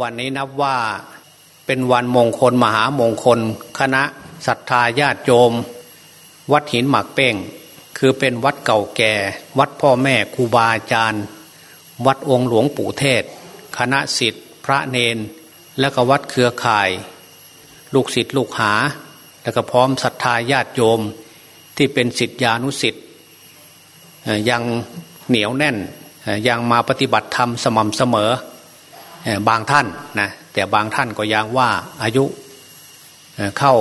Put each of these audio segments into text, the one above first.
วันนี้นับว่าเป็นวันมงคลมหามงคล คณะศรัทธาญาติโยม วัดหินหมักเป้ง คือเป็นวัดเก่าแก่ วัดพ่อแม่ครูบาอาจารย์ วัดองค์หลวงปู่เทศ คณะสิทธิ์ พระเนน และก็วัดเครือข่าย ลูกศิษย์ลูกหา และก็พร้อมศรัทธาญาติโยมที่เป็นศิษยานุศิษย์ยังเหนียวแน่นยังมาปฏิบัติธรรมสม่ำเสมอ บางท่านนะแต่บางท่านก็ยังว่าอายุเข้า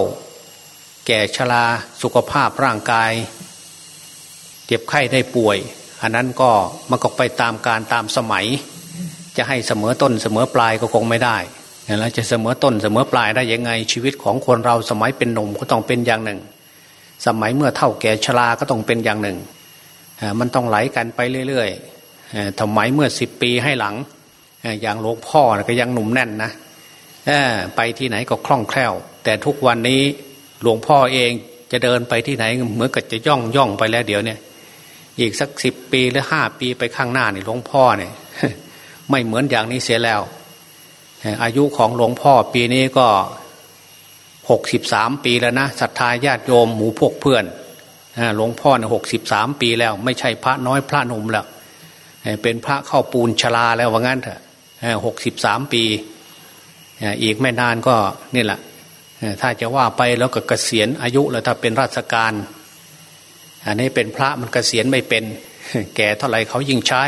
แก่ชราสุขภาพร่างกาย เจ็บไข้ได้ป่วย อันนั้นก็มันก็ไปตามการตามสมัย จะให้เสมอต้นเสมอปลายก็คงไม่ได้แล้วจะเสมอต้นเสมอปลายได้ยังไงชีวิตของคนเราสมัยเป็นหนุ่มก็ต้องเป็นอย่างหนึ่ง สมัยเมื่อเท่าแก่ชราก็ต้องเป็นอย่างหนึ่ง มันต้องไหลกันไปเรื่อยๆทำไมเมื่อสิบปีให้หลัง อย่างหลวงพ่อก็ยังหนุ่มแน่นนะไปที่ไหนก็คล่องแคล่ว แต่ทุกวันนี้หลวงพ่อเองจะเดินไปที่ไหนเหมือนกับจะย่องย่องไปแล้วเดี๋ยวเนี่ยอีกสักสิบปีหรือห้าปีไปข้างหน้านี่หลวงพ่อเนี่ยไม่เหมือนอย่างนี้เสียแล้ว อายุของหลวงพ่อปีนี้ก็หกสิบสามปีแล้วนะศรัทธาญาติโยมหมูพวกเพื่อนหลวงพ่อเนี่ยหกสิบสามปีแล้ว ไม่ใช่พระน้อยพระหนุ่มแล้วเป็นพระเข้าปูนชลาแล้วว่างั้นเถอะ หกสิบสามปีอีกไม่นานก็นี่แหละถ้าจะว่าไปแล้วก็เกษียณอายุแล้วถ้าเป็นราชการ อันนี้เป็นพระมันเกษียณไม่เป็น แก่เท่าไหร่เขายิ่งใช้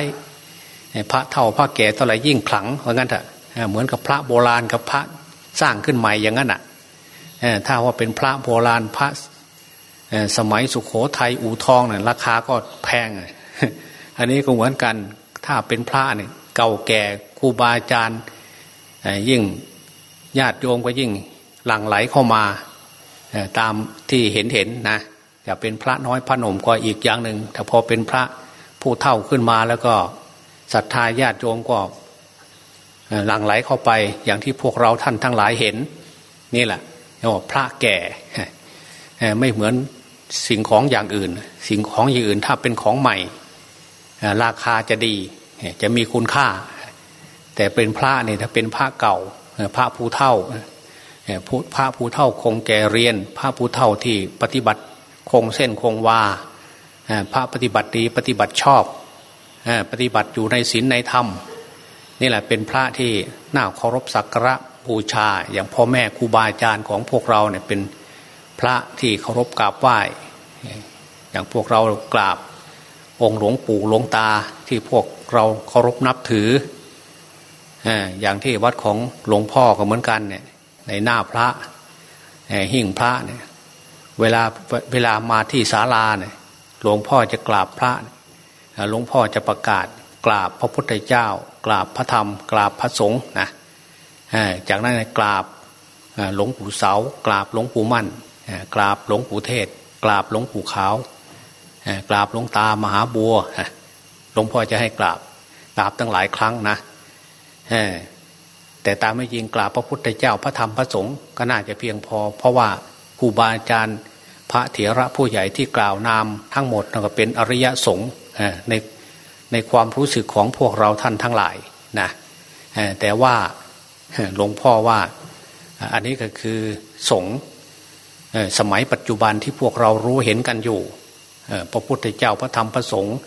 พระเท่าพระแก่เท่าไหร่ยิ่งขลังว่างั้นเถอะเหมือนกับพระโบราณกับพระสร้างขึ้นใหม่อย่างนั้นอะถ้าว่าเป็นพระโบราณพระสมัยสุขโขทัยอู่ทองเนี่ยราคาก็แพง อันนี้ก็เหมือนกันถ้าเป็นพระเนี่ยเก่าแก่ ครูบาอาจารย์ยิ่งญาติโยมก็ยิ่งหลั่งไหลเข้ามาตามที่เห็นเห็นนะจะเป็นพระน้อยพระหนุ่มก็อีกอย่างหนึ่งแต่พอเป็นพระผู้เท่าขึ้นมาแล้วก็ศรัทธาญาติโยมก็หลั่งไหลเข้าไปอย่างที่พวกเราท่านทั้งหลายเห็น นี่แหละเรียกว่าพระแก่ไม่เหมือนสิ่งของอย่างอื่น สิ่งของอย่างอื่นถ้าเป็นของใหม่ ราคาจะดีจะมีคุณค่า แต่เป็นพระเนี่ยถ้าเป็นพระเก่าพระผู้เท่าพระผู้เท่าคงแก่เรียน พระผู้เท่าที่ปฏิบัติคงเส้นคงวาพระปฏิบัติดีปฏิบัติชอบปฏิบัติอยู่ในศีลในธรรมนี่แหละเป็นพระที่น่าเคารพสักการะบูชา อย่างพ่อแม่ครูบาอาจารย์ของพวกเราเนี่ยเป็นพระที่เคารพกราบไหว้ อย่างพวกเรากราบองค์หลวงปู่หลวงตาที่พวกเราเคารพนับถือ อย่างที่วัดของหลวงพ่อก็เหมือนกันเนี่ย ในหน้าพระหิ่งพระเนี่ย เวลาเวลามาที่ศาลาเนี่ย หลวงพ่อจะกราบพระหลวงพ่อจะประกาศกราบพระพุทธเจ้า กราบพระธรรม กราบพระสงฆ์นะจากนั้นกราบหลวงปู่เสา กราบหลวงปู่มั่น กราบหลวงปู่เทศ กราบหลวงปู่ขาวกราบหลวงตามหาบัวหลวงพ่อจะให้กราบกราบตั้งหลายครั้งนะ แต่ตามไม่ยิงกราบพระพุทธเจ้าพระธรรมพระสงฆ์ก็น่าจะเพียงพอ เพราะว่าครูบาอาจารย์พระเถระผู้ใหญ่ที่กล่าวนามทั้งหมดก็เป็นอริยสงฆ์ในในความรู้สึกของพวกเราท่านทั้งหลายนะแต่ว่าหลวงพ่อว่าอันนี้ก็คือสงฆ์สมัยปัจจุบันที่พวกเรารู้เห็นกันอยู่พระพุทธเจ้าพระธรรมพระสงฆ์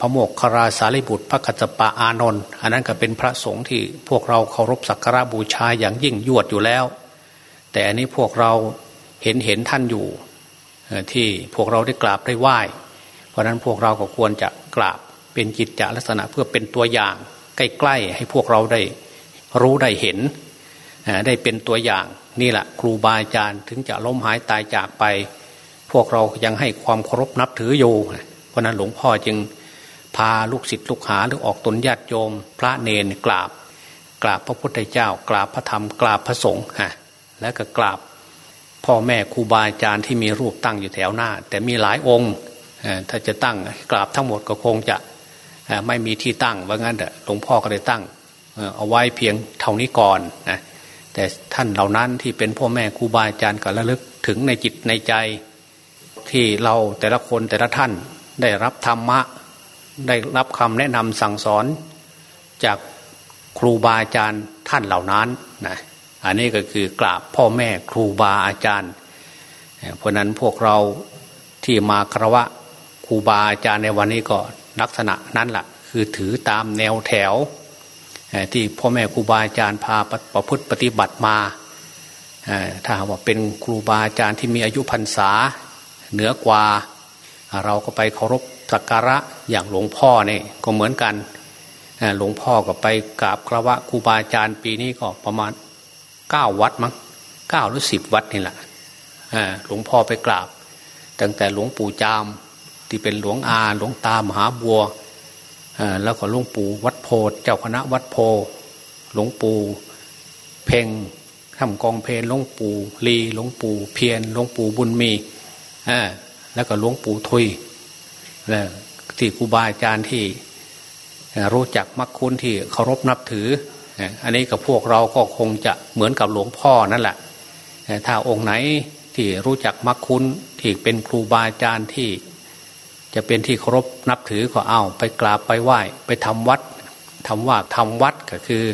พระโมกขราสารีบุตร พระกัจจปะอานนท์อันนั้นก็เป็นพระสงฆ์ที่พวกเราเคารพสักการะบูชาอย่างยิ่งยวดอยู่แล้ว แต่อันนี้พวกเราเห็นเห็นท่านอยู่ที่พวกเราได้กราบได้ไหว้ เพราะนั้นพวกเราก็ควรจะกราบเป็นจิตจลักษณะเพื่อเป็นตัวอย่าง ใกล้ๆให้พวกเราได้รู้ได้เห็น ได้เป็นตัวอย่างนี่แหละครูบาอาจารย์ถึงจะล้มหายตายจากไป พวกเรายังให้ความเคารพนับถืออยู่เพราะนั้นหลวงพ่อจึง พาลูกศิษย์ลูกหาหรือออกตนญาติโยม พระเนนกราบ กราบพระพุทธเจ้า กราบพระธรรมกราบพระสงฆ์ฮะและก็กราบ พ่อแม่ครูบาอาจารย์ที่มีรูปตั้งอยู่แถวหน้า แต่มีหลายองค์ถ้าจะตั้งกราบทั้งหมดก็คงจะไม่มีที่ตั้งว่างั้นเถอะหลวงพ่อก็เลยตั้งเอาไว้เพียงเท่านี้ก่อนนะแต่ท่านเหล่านั้นที่เป็นพ่อแม่ครูบาอาจารย์ก็ระลึกถึงในจิตในใจ ที่เราแต่ละคนแต่ละท่านได้รับธรรมะ ได้รับคำแนะนำสั่งสอนจากครูบาอาจารย์ท่านเหล่านั้นนะอันนี้ก็คือกราบพ่อแม่ครูบาอาจารย์ เพราะนั้นพวกเราที่มาคารวะครูบาอาจารย์ในวันนี้ก็ลักษณะนั้นแหละคือถือตามแนวแถว ที่พ่อแม่ครูบาอาจารย์พาประพฤติปฏิบัติมาถ้าว่าเป็นครูบาอาจารย์ที่มีอายุพรรษาเหนือกว่า เราก็ไปเคารพ สักการะอย่างหลวงพ่อเนี่ยก็เหมือนกันหลวงพ่อก็ไปกราบครวะครูบาอาจารย์ปีนี้ก็ประมาณเก้าวัดมั้งเก้าหรือสิบวัดนี่แหละหลวงพ่อไปกราบ ตั้งแต่หลวงปู่จาม ที่เป็นหลวงอาหลวงตามหาบัวแล้วก็หลวงปู่วัดโพเจ้าคณะวัดโพหลวงปู่เพ่งทำกองเพลหลวงปู่ลีหลวงปู่เพียรหลวงปู่บุญมีแล้วก็หลวงปู่ทุย ที่ครูบาอาจารย์ที่รู้จักมักคุ้นที่เคารพนับถือ อันนี้กับพวกเราก็คงจะเหมือนกับหลวงพ่อนั่นแหละ ถ้าองค์ไหนที่รู้จักมักคุ้นที่เป็นครูบาอาจารย์ที่ จะเป็นที่เคารพนับถือก็เอาไปกราบไปไหว้ไปทำวัดทำว่าทำวัดก็คือ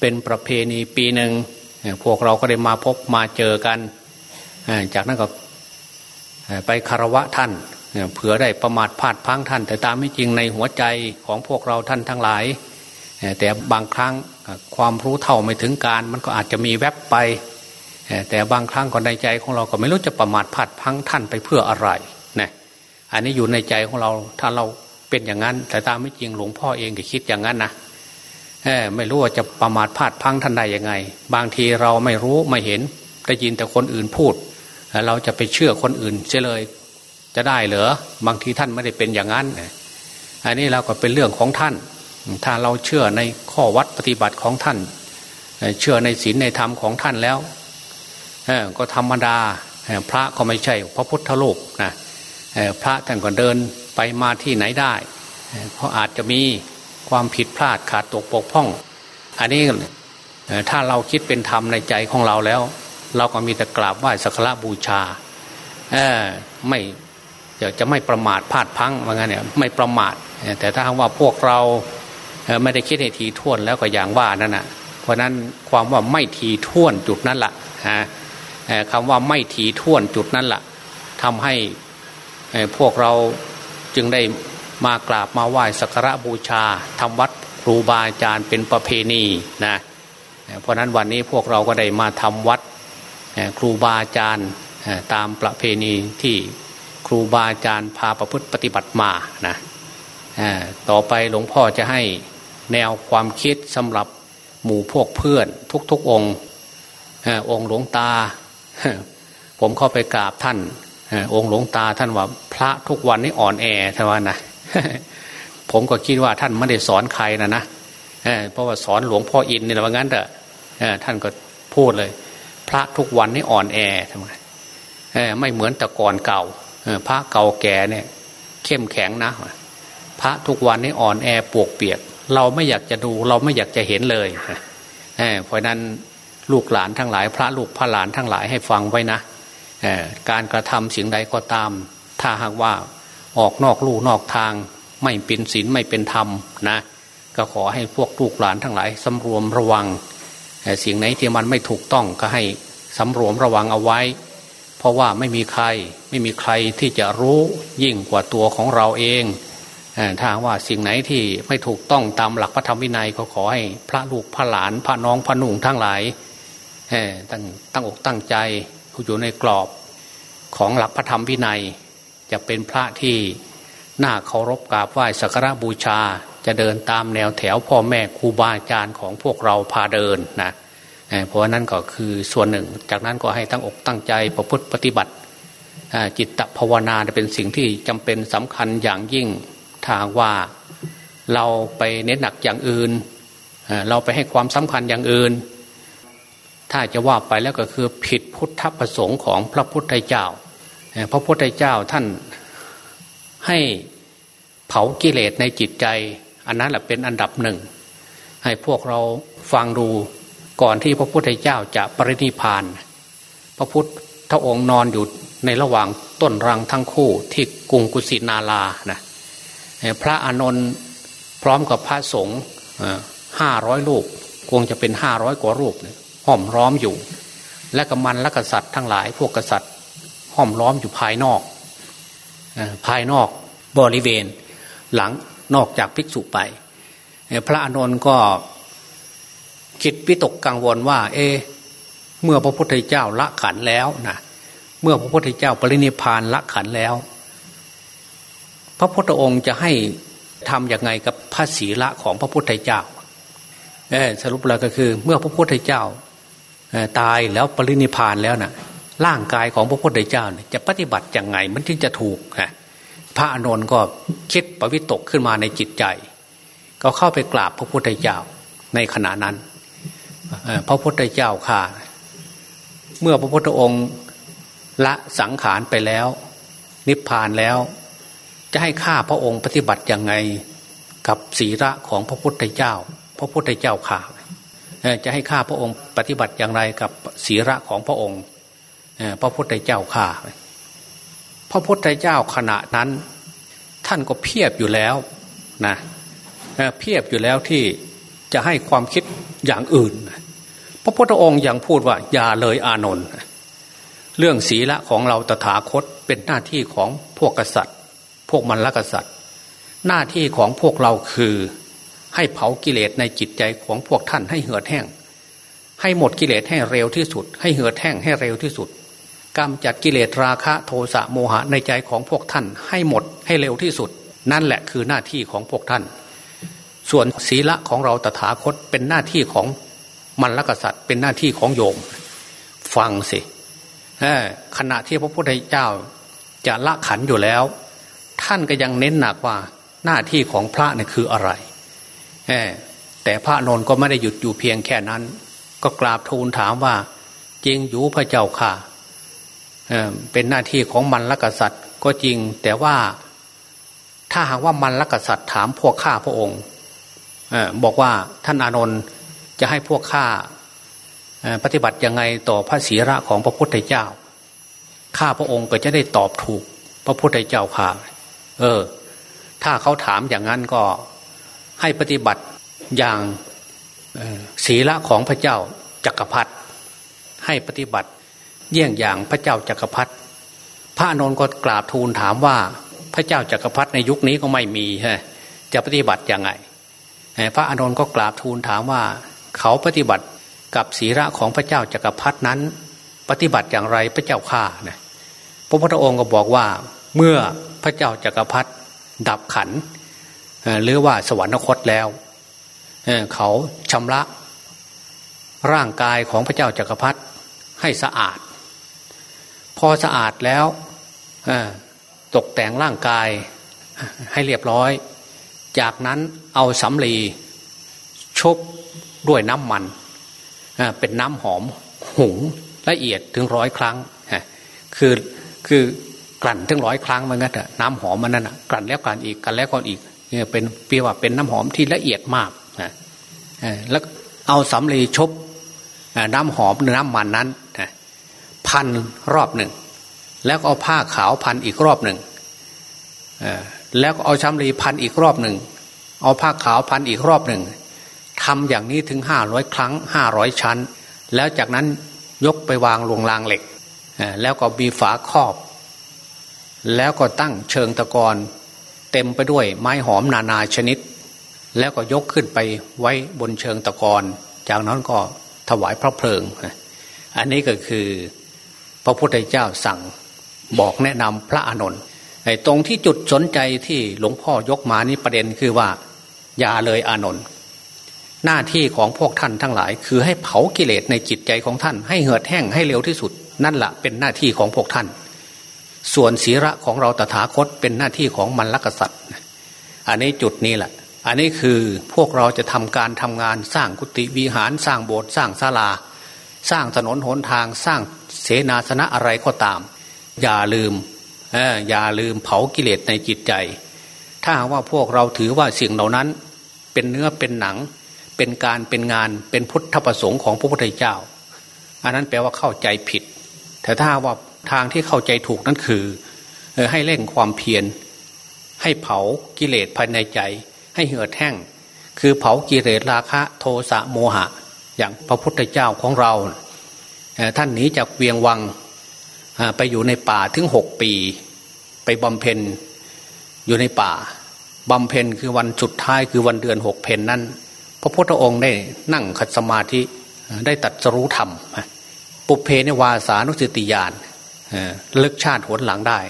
เป็นประเพณีปีหนึ่งพวกเราก็ได้มาพบมาเจอกัน จากนั้นก็ไปคารวะท่าน เผื่อได้ประมาทพลาดพังท่าน แต่ตามไม่จริงในหัวใจของพวกเราท่านทั้งหลาย แต่บางครั้งความรู้เท่าไม่ถึงการมันก็อาจจะมีแวบไป แต่บางครั้งก็ในใจของเราก็ไม่รู้จะประมาทพลาดพังท่านไปเพื่ออะไรนะอันนี้อยู่ในใจของเราถ้าเราเป็นอย่างนั้น แต่ตามไม่จริงหลวงพ่อเองก็คิดอย่างนั้นนะไม่รู้ว่าจะประมาทพลาดพังท่านใดยังไง บางทีเราไม่รู้ไม่เห็นได้ยินแต่คนอื่นพูด เราจะไปเชื่อคนอื่นเสียเลย จะได้เหรอบางทีท่านไม่ได้เป็นอย่างนั้นอันนี้เราก็เป็นเรื่องของท่าน ถ้าเราเชื่อในข้อวัดปฏิบัติของท่าน เชื่อในศีลในธรรมของท่านแล้วก็ธรรมดาพระก็ไม่ใช่พระพุทธโลกนะพระท่านก็เดินไปมาที่ไหนได้ เพราะอาจจะมีความผิดพลาดขาดตกปกพ่อง อันนี้ถ้าเราคิดเป็นธรรมในใจของเราแล้ว เราก็มีแต่กราบไหว้สักการะบูชาไม่ จะไม่ประมาทพลาดพังว่างั้นเนี่ยไม่ประมาทแต่ถ้าว่าพวกเราไม่ได้คิดให้ทีท่วนแล้วก็อย่างว่านั่นนะเพราะนั้นความว่าไม่ทีท่วนจุดนั้นละ่ะคำว่าไม่ทีท่วนจุดนั้นละ่ะทำให้พวกเราจึงได้มากราบมาไหว้สักการะบูชาทำวัดครูบาอาจารย์เป็นประเพณีนะเพราะนั้นวันนี้พวกเราก็ได้มาทำวัดครูบาอาจารย์ตามประเพณีที่ ครูบาอาจารย์พาประพฤติปฏิบัติมานะต่อไปหลวงพ่อจะให้แนวความคิดสำหรับหมู่พวกเพื่อน ทุกๆองค์องค์หลวงตา ผมเข้าไปกราบท่านองค์หลวงตาท่านว่าพระทุกวันนี้อ่อนแอท่านว่านะผมก็คิดว่าท่านไม่ได้สอนใครนะนะเพราะว่าสอนหลวงพ่ออินนี่แหละว่างั้นเถอะท่านก็พูดเลย พระทุกวันนี้อ่อนแอทำไมไม่เหมือนแต่ก่อนเก่า พระเก่าแก่เนี่ย เข้มแข็งนะพระทุกวันนี้อ่อนแอปวกเปียก เราไม่อยากจะดูเราไม่อยากจะเห็นเลยเพราะนั้นลูกหลานทั้งหลาย พระลูกพระหลานทั้งหลายให้ฟังไว้นะการกระทำสิ่งใดก็ตาม ถ้าหากว่าออกนอกลู่นอกทาง ไม่เป็นศีลไม่เป็นธรรมนะก็ขอให้พวกลูกหลานทั้งหลายสำรวมระวังสิ่งไหนที่มันไม่ถูกต้องก็ให้สำรวมระวังเอาไว้ เพราะว่าไม่มีใครไม่มีใครที่จะรู้ยิ่งกว่าตัวของเราเองถ้าว่าสิ่งไหนที่ไม่ถูกต้องตามหลักพระธรรมวินัยก็ขอให้พระลูกพระหลานพระน้องพระนุ่งทั้งหลายตั้งตั้งอกตั้งใจอยู่ในกรอบของหลักพระธรรมวินัย จะเป็นพระที่น่าเคารพกราบไหว้สักการะบูชาจะเดินตามแนวแถวพ่อแม่ครูบาอาจารย์ของพวกเราพาเดินนะ เพราะนั้นก็คือส่วนหนึ่ง จากนั้นก็ให้ตั้งอกตั้งใจประพฤติปฏิบัติจิตภาวนาเป็นสิ่งที่จำเป็นสำคัญอย่างยิ่งทางว่าเราไปเน้นหนักอย่างอื่น เราไปให้ความสำคัญอย่างอื่น ถ้าจะว่าไปแล้วก็คือผิดพุทธประสงค์ของพระพุทธเจ้า พระพุทธเจ้าท่านให้เผากิเลสในจิตใจ อันนั้นแหละเป็นอันดับหนึ่ง ให้พวกเราฟังดู ก่อนที่พระพุทธเจ้าจะปรินิพาน พระพุทธองค์นอนอยู่ในระหว่างต้นรังทั้งคู่ที่กรุงกุสินารานะพระอานนท์พร้อมกับพระสงฆ์ห้าร้อยลูกคงจะเป็นห้าร้อยกว่ารูปห้อมล้อมอยู่ และกมันและกษัตริย์ทั้งหลาย พวกกษัตริย์ห้อมล้อมอยู่ภายนอกภายนอกบริเวณ หลังนอกจากภิกษุไป พระอานนท์ก็ คิดวิตกกังวลว่า เอ เมื่อพระพุทธเจ้าละขันแล้วนะเมื่อพระพุทธเจ้าปรินิพานละขันแล้ว พระพุทธองค์จะให้ทำอย่างไงกับพระศีละของพระพุทธเจ้าสรุปแล้วก็คือ เมื่อพระพุทธเจ้าตายแล้วปรินิพานแล้วนะ่ะ ร่างกายของพระพุทธเจ้าจะปฏิบัติอย่างไงมันถึงจะถูกฮะพระอานนก็คิดปวิตกขึ้นมาในจิตใจ ก็เข้าไปกราบพระพุทธเจ้าในขณะนั้น พระพุทธเจ้าค่ะ เมื่อพระพุทธองค์ละสังขารไปแล้ว นิพพานแล้ว จะให้ข้าพระองค์ปฏิบัติอย่างไงกับศีระของพระพุทธเจ้า พระพุทธเจ้าข่าจะให้ข้าพระองค์ปฏิบัติอย่างไรกับศีระของพระองค์พระพุทธเจ้าข่าพระพุทธเจ้าขณะนั้น ท่านก็เพียบอยู่แล้วนะเพียบอยู่แล้วที่ จะให้ความคิดอย่างอื่น พระพุทธองค์ยังพูดว่าอย่าเลยอานนท์เรื่องศีละของเราตถาคตเป็นหน้าที่ของพวกกษัตริย์ พวกมันละกษัตริย์ หน้าที่ของพวกเราคือให้เผากิเลสในจิตใจของพวกท่านให้เหือดแห้ง ให้หมดกิเลสให้เร็วที่สุด ให้เหือดแห้งให้เร็วที่สุดกำจัดกิเลสราคะโทสะโมหะในใจของพวกท่านให้หมดให้เร็วที่สุด นั่นแหละคือหน้าที่ของพวกท่าน ส่วนศีละของเราตถาคตเป็นหน้าที่ของมันลกษัตริย์ เป็นหน้าที่ของโยม ฟังสิขณะที่พระพุทธเจ้าจะละขันอยู่แล้ว ท่านก็ยังเน้นหนักว่าหน้าที่ของพระเนี่ยคืออะไรแต่พระนนท์ก็ไม่ได้หยุดอยู่เพียงแค่นั้น ก็กราบทูลถามว่าจริงอยู่พระเจ้าค่ะเป็นหน้าที่ของมันละกษัตริย์ ก็จริงแต่ว่าถ้าหากว่ามันละกษัตริย์ถามพวกข้าพระองค์ บอกว่าท่านอานนท์จะให้พวกข้าปฏิบัติยังไงต่อพระศีระของพระพุทธเจ้า ข้าพระองค์ก็จะได้ตอบถูกพระพุทธเจ้าค่ะ เออ ถ้าเขาถามอย่างนั้นก็ให้ปฏิบัติอย่างศีละของพระเจ้าจักรพรรดิให้ปฏิบัติเยี่ยงอย่างพระเจ้าจักรพรรดิพระนนท์ก็กราบทูลถามว่า พระเจ้าจักรพรรดิในยุคนี้ก็ไม่มีฮะจะปฏิบัติยังไง พระอานนท์ก็กราบทูลถามว่า เขาปฏิบัติกับศีระของพระเจ้าจักรพรรดินั้น ปฏิบัติอย่างไรพระเจ้าข้านะพระพุทธองค์ก็บอกว่าเมื่อพระเจ้าจักรพรรดิดับขันหรือว่าสวรรคตแล้วเขาชำระร่างกายของพระเจ้าจักรพรรดิให้สะอาด พอสะอาดแล้วตกแต่งร่างกายให้เรียบร้อย จากนั้นเอาสำลีชุบด้วยน้ำมันเป็นน้ำหอมหุงละเอียดถึงร้อยครั้งคือคือกลั่นถึงร้อยครั้งมันก็น้ำหอมมันนั่นกลั่นแล้วกลั่นอีกกลั่นแล้วกลั่นอีกเนี่ยเป็นเปียว่าเป็นน้ำหอมที่ละเอียดมากนะแล้วเอาสำลีชุบน้ำหอมน้ำมันนั้นพันรอบหนึ่ง แล้วเอาผ้าขาวพันอีกรอบหนึ่ง แล้วก็เอาสำลีพันอีกรอบหนึ่ง เอาผ้าขาวพันอีกรอบหนึ่งทำอย่างนี้ถึงห้าร้อยครั้งห้าร้อยชั้น แล้วจากนั้นยกไปวางลงรางเหล็ก แล้วก็มีฝาครอบ แล้วก็ตั้งเชิงตะกอนเต็มไปด้วยไม้หอมนานาชนิด แล้วก็ยกขึ้นไปไว้บนเชิงตะกอนจากนั้นก็ถวายพระเพลิง อันนี้ก็คือพระพุทธเจ้าสั่งบอกแนะนำพระอานนท์ ตรงที่จุดสนใจที่หลวงพ่อยกมานี่ประเด็นคือว่า อย่าเลยอานนท์หน้าที่ของพวกท่านทั้งหลาย คือให้เผากิเลสในจิตใจของท่าน ให้เหือดแห้งให้เร็วที่สุด นั่นแหละเป็นหน้าที่ของพวกท่าน ส่วนศีระของเราตถาคตเป็นหน้าที่ของมันลกษัตริย์อันนี้จุดนี้แหละ อันนี้คือพวกเราจะทำการทำงานสร้างกุฏิวิหารสร้างโบสถ์สร้างศาลา สร้างถนนหนทางสร้างเสนาสนะอะไรก็ตาม อย่าลืม อย่าลืมเผากิเลสในจิตใจ ถ้าว่าพวกเราถือว่าสิ่งเหล่านั้น เป็นเนื้อเป็นหนัง เป็นการเป็นงานเป็นพุทธประสงค์ของพระพุทธเจ้า อันนั้นแปลว่าเข้าใจผิด แต่ถ้าว่าทางที่เข้าใจถูกนั่นคือ ให้เร่งความเพียรให้เผากิเลสภายในใจ ให้เหือดแห้ง คือเผากิเลสราคะโทสะโมหะ อย่างพระพุทธเจ้าของเรา ท่านหนีจากเวียงวัง ไปอยู่ในป่าถึงหกปี ไปบำเพ็ญอยู่ในป่าบำเพ็ญคือวันสุดท้ายคือวันเดือนหกเพนนั้น พระพุทธองค์ได้นั่งขัดสมาธิได้ตัดสรู้ธรรม ปุเพในวาสานุสติญาณลึกชาติหนหลังได้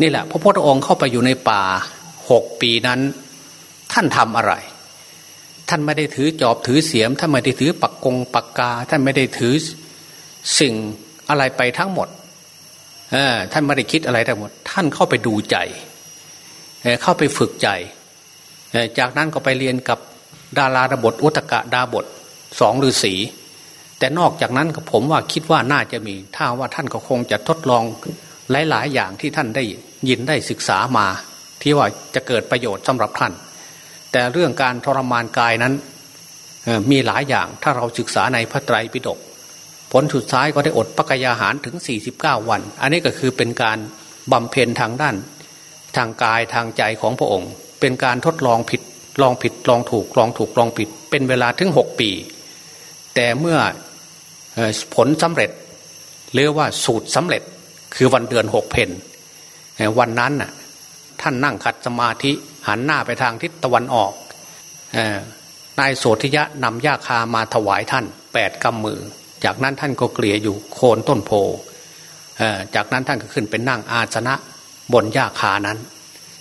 นี่แหละ พระพุทธองค์เข้าไปอยู่ในป่าหกปีนั้น ท่านทำอะไร ท่านไม่ได้ถือจอบถือเสียม ท่านไม่ได้ถือปักกงปักกา ท่านไม่ได้ถือสิ่งอะไรไปทั้งหมด ท่านไม่ได้คิดอะไรทั้งหมด ท่านเข้าไปดูใจเข้าไปฝึกใจ จากนั้นก็ไปเรียนกับดาราดบทอุตกะดาบทสองฤาษีแต่นอกจากนั้นก็ผมว่าคิดว่าน่าจะมี ถ้าว่าท่านก็คงจะทดลองหลาย ๆ อย่างที่ท่านได้ยินได้ศึกษามา ที่ว่าจะเกิดประโยชน์สำหรับท่าน แต่เรื่องการทรมานกายนั้นมีหลายอย่างถ้าเราศึกษาในพระไตรปิฎก ผลสุดท้ายก็ได้อดปักยาหารถึง 49 วัน อันนี้ก็คือเป็นการบำเพ็ญทางด้าน ทางกายทางใจของพระองค์ เป็นการทดลองผิดลองผิดลองถูกลองถูกลองผิด เป็นเวลาถึงหกปี แต่เมื่อผลสำเร็จหรือว่าสูตรสำเร็จคือวันเดือนหกเพนวันนั้นน่ะท่านนั่งขัดสมาธิหันหน้าไปทางทิศตะวันออกนายโสธิยะนำยาคามาถวายท่านแปดกำมือ จากนั้นท่านก็เกลี่ยอยู่โคนต้นโพจากนั้นท่านก็ขึ้นเป็นนั่งอาสนะบนหญ้าคานั้น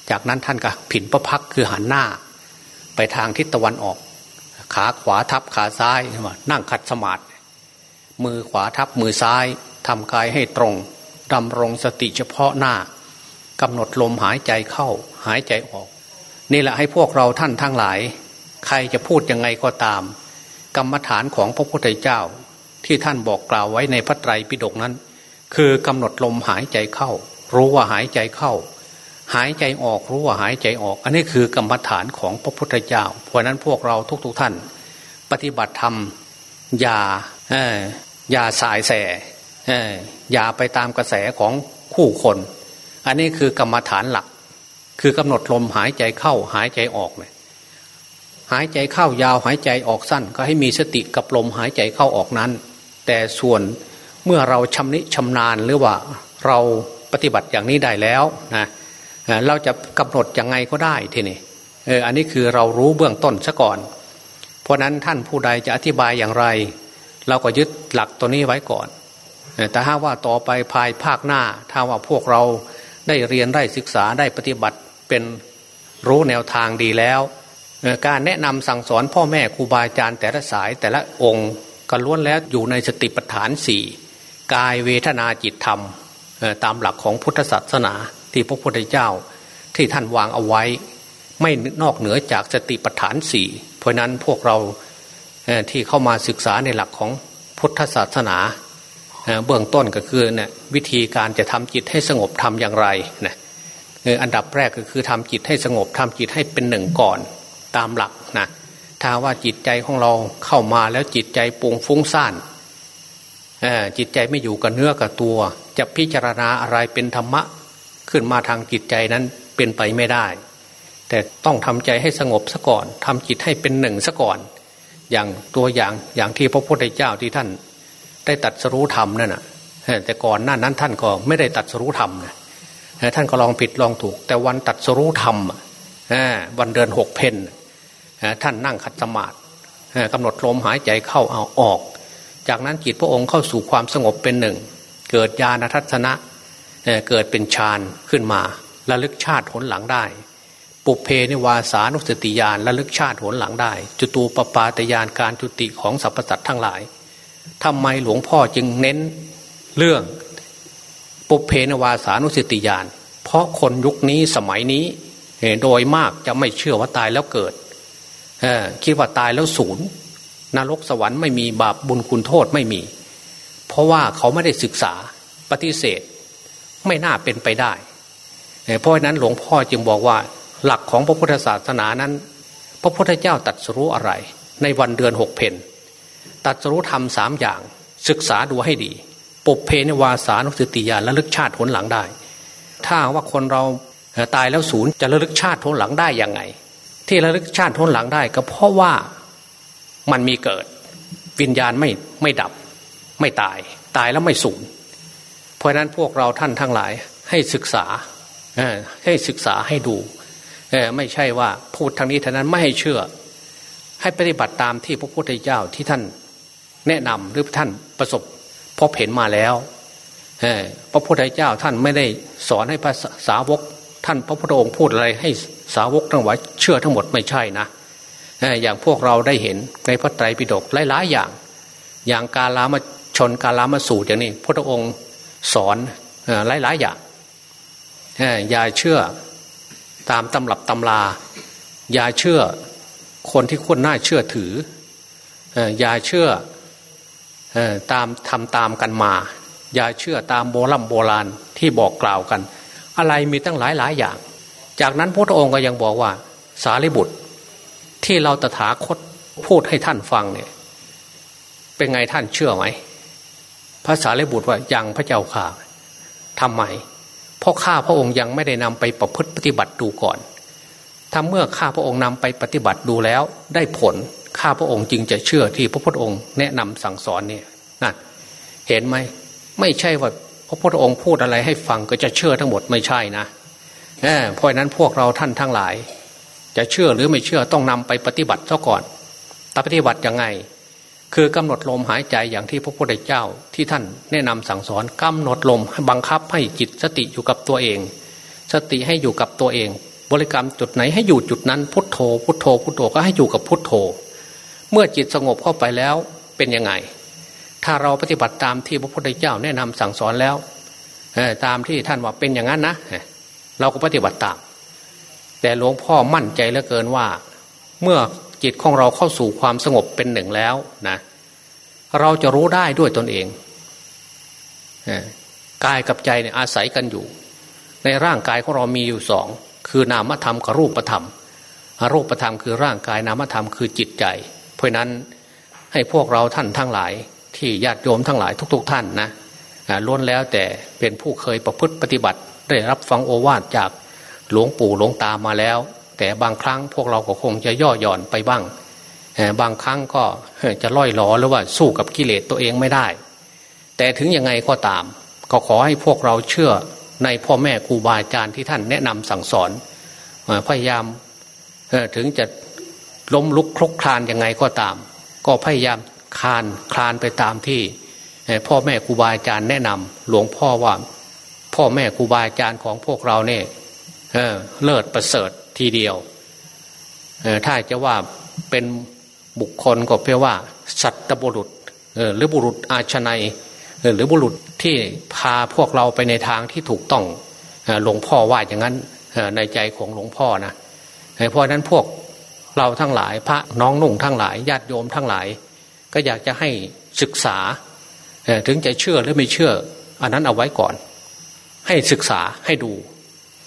จากนั้นท่านก็ผินประพักคือหันหน้า ไปทางทิศตะวันออก ขาขวาทับขาซ้ายนั่งขัดสมาธิมือขวาทับมือซ้ายทำกายให้ตรงดำรงสติเฉพาะหน้ากำหนดลมหายใจเข้าหายใจออก นี่แหละให้พวกเราท่านทั้งหลาย ใครจะพูดยังไงก็ตาม กรรมฐานของพระพุทธเจ้า ที่ท่านบอกกล่าวไว้ในพระไตรปิฎกนั้น คือกำหนดลมหายใจเข้า รู้ว่าหายใจเข้า หายใจออกรู้ว่าหายใจออก อันนี้คือกรรมฐานของพระพุทธเจ้าเพราะนั้นพวกเราทุกๆทท่าน ปฏิบัติธรรมอย่าอย่าสายแสอย่าไปตามกระแสของคู่คน อันนี้คือกรรมฐานหลัก คือกำหนดลมหายใจเข้าหายใจออกเลยหายใจเข้ายาวหายใจออกสั้น ก็ให้มีสติกับลมหายใจเข้าออกนั้น แต่ส่วนเมื่อเราชำนิชำนาญหรือว่าเราปฏิบัติอย่างนี้ได้แล้วนะเราจะกำหนดยังไงก็ได้ทีนี้เอออันนี้คือเรารู้เบื้องต้นซะก่อน เพราะนั้นท่านผู้ใดจะอธิบายอย่างไร เราก็ยึดหลักตัวนี้ไว้ก่อน แต่ถ้าว่าต่อไปภายภาคหน้า ถ้าว่าพวกเราได้เรียนได้ศึกษาได้ปฏิบัติเป็นรู้แนวทางดีแล้ว การแนะนำสั่งสอนพ่อแม่ครูบาอาจารย์แต่ละสายแต่ละองค์ ก็ล้วนแล้วอยู่ในสติปัฏฐานสี่กายเวทนาจิตธรรมตามหลักของพุทธศาสนาที่พระพุทธเจ้าที่ท่านวางเอาไว้ ไม่นอกเหนือจากสติปัฏฐานสี่เพราะนั้นพวกเราที่เข้ามาศึกษาในหลักของพุทธศาสนาเบื้องต้นก็คือเนี่ยวิธีการจะทำจิตให้สงบทำอย่างไรนะอันดับแรกก็คือทำจิตให้สงบทำจิตให้เป็นหนึ่งก่อนตามหลักนะ ถ้าว่าจิตใจของเราเข้ามาแล้วจิตใจปุงฟุ้งซ่านจิตใจไม่อยู่กับเนื้อกับตัว จะพิจารณาอะไรเป็นธรรมะ ขึ้นมาทางจิตใจนั้นเป็นไปไม่ได้ แต่ต้องทำใจให้สงบซะก่อนทำจิตให้เป็นหนึ่งซะก่อน อย่างตัวอย่างอย่างที่พระพุทธเจ้าที่ท่าน ได้ตัดสรู้ธรรมนั่นน่ะแต่ก่อนหน้านั้นท่านก็ไม่ได้ตัดสรู้ธรรมนะท่านก็ลองผิดลองถูก แต่วันตัดสรู้ธรรมวันเดือนหกเพน ท่านนั่งขัดสมาธิกำหนดลมหายใจเข้าเอาออก จากนั้นจิตพระองค์เข้าสู่ความสงบเป็นหนึ่ง เกิดญาณทัศนะเกิดเป็นฌานขึ้นมาระลึกชาติผลหลังได้ ปุเพนิวาสานุสติญาณระลึกชาติผลหลังได้ จุตูปปาตยานการจุติของสรรพสัตว์ทั้งหลายทำไมหลวงพ่อจึงเน้นเรื่องปุเพนวาสานุสติญาณเพราะคนยุคนี้สมัยนี้โดยมากจะไม่เชื่อว่าตายแล้วเกิด คิดว่าตายแล้วศูนย์นรกสวรรค์ไม่มีบาปบุญคุณโทษไม่มี เพราะว่าเขาไม่ได้ศึกษาปฏิเสธ ไม่น่าเป็นไปได้ เพราะนั้นหลวงพ่อจึงบอกว่า หลักของพระพุทธศาสนานั้น พระพุทธเจ้าตัดสรู้อะไร ในวันเดือนหกเพนตัดสรู้ทำสามอย่าง ศึกษาดูให้ดี ปุเพนวาสานุสติญาณระลึกชาติผลหลังได้ ถ้าว่าคนเราตายแล้วศูนย์จะระลึกชาติผลหลังได้ยังไง ที่ระลึกชาติผลหลังได้ก็เพราะว่ามันมีเกิด วิญญาณไม่ไม่ดับ ไม่ตาย ตายแล้วไม่สูญเพราะนั้นพวกเราท่านทั้งหลายให้ศึกษาให้ศึกษาให้ดูไม่ใช่ว่าพูดทางนี้ทางนั้นไม่ให้เชื่อ ให้ปฏิบัติตามที่พระพุทธเจ้าที่ท่านแนะนำหรือท่านประสบพบเห็นมาแล้วพระพุทธเจ้าท่านไม่ได้สอนให้ภาษสาวก ท่านพระพุทธองค์พูดอะไรให้สาวกทั้งหลายเชื่อทั้งหมดไม่ใช่นะอย่างพวกเราได้เห็นในพระไตรปิฎกหลายๆอย่าง อย่างกาลามาชนกาลามาสูตรอย่างนี้พระองค์สอนหลายๆอย่างอย่าเชื่อตามตำรับตำลา อย่าเชื่อคนที่คนน่าเชื่อถืออย่าเชื่อตามทำตามกันมา อย่าเชื่อตามโบรโบราณที่บอกกล่าวกัน อะไรมีตั้งหลายหลายอย่าง จากนั้นพระองค์ก็ยังบอกว่า สารีบุตร ที่เราตถาคตพูดให้ท่านฟังเนี่ย เป็นไงท่านเชื่อไหมพระสารีบุตรว่ายังพระเจ้าข่าทำไมเพราะข้าพระองค์ยังไม่ได้นำไปประพฤติปฏิบัติดูก่อน ถ้าเมื่อข้าพระองค์นำไปปฏิบัติดูแล้วได้ผลข้าพระองค์จึงจะเชื่อที่พระพุทธองค์แนะนำสั่งสอนเนี่ยนั่นเห็นไหมไม่ใช่ว่า พระพุทธองค์พูดอะไรให้ฟังก็จะเชื่อทั้งหมดไม่ใช่นะเพราะนั้นพวกเราท่านทั้งหลาย จะเชื่อหรือไม่เชื่อต้องนำไปปฏิบัติซะก่อนแต่ปฏิบัติยังไง คือกำหนดลมหายใจอย่างที่พระพุทธเจ้าที่ท่านแนะนำสั่งสอนกำหนดลมบังคับให้จิตสติอยู่กับตัวเอง สติให้อยู่กับตัวเอง บริกรรมจุดไหนให้อยู่จุดนั้นพุทโธ พุทโธพุทโธก็ให้อยู่กับพุทโธ เมื่อจิตสงบเข้าไปแล้วเป็นยังไง ถ้าเราปฏิบัติตามที่พระพุทธเจ้าแนะนำสั่งสอนแล้วตามที่ท่านว่าเป็นอย่างนั้นนะเราก็ปฏิบัติตาม แต่หลวงพ่อมั่นใจเหลือเกินว่า เมื่อจิตของเราเข้าสู่ความสงบเป็นหนึ่งแล้วนะ เราจะรู้ได้ด้วยตนเองกายกับใจเนี่ยอาศัยกันอยู่ ในร่างกายของเรามีอยู่สองคือนามธรรมกับรูปธรรมรูปธรรมคือร่างกายนามธรรมคือจิตใจ เพราะนั้นให้พวกเราท่านทั้งหลาย ที่ญาติโยมทั้งหลายทุก ๆ ท่านนะล้วนแล้วแต่เป็นผู้เคยประพฤติปฏิบัติได้รับฟังโอวาทจากหลวงปู่หลวงตามาแล้ว แต่บางครั้งพวกเราก็คงจะย่อหย่อนไปบ้าง บางครั้งก็จะล่อยหลอหรือว่าสู้กับกิเลสตัวเองไม่ได้ แต่ถึงยังไงก็ตาม ก็ขอให้พวกเราเชื่อในพ่อแม่ครูบาอาจารย์ที่ท่านแนะนำสั่งสอนพยายามถึงจะล้มลุกคลุกคลานยังไงก็ตาม ก็พยายาม คานคลานไปตามที่พ่อแม่ครูบาอาจารย์แนะนำหลวงพ่อว่า พ่อแม่ครูบาอาจารย์ของพวกเราเนี่ยเลิศประเสริฐทีเดียวถ้าจะว่าเป็นบุคคลก็เพียว่า สัตบุรุษหรือบุรุษอาชนัยหรือบุรุษที่พาพวกเราไปในทางที่ถูกต้องหลวงพ่อว่าอย่างนั้นในใจของหลวงพ่อนะเพราะนั้นพวกเราทั้งหลายพระน้องนุ่งทั้งหลายญาติโยมทั้งหลาย ก็อยากจะให้ศึกษาถึงจะเชื่อหรือไม่เชื่อ อันนั้นเอาไว้ก่อน ให้ศึกษาให้ดู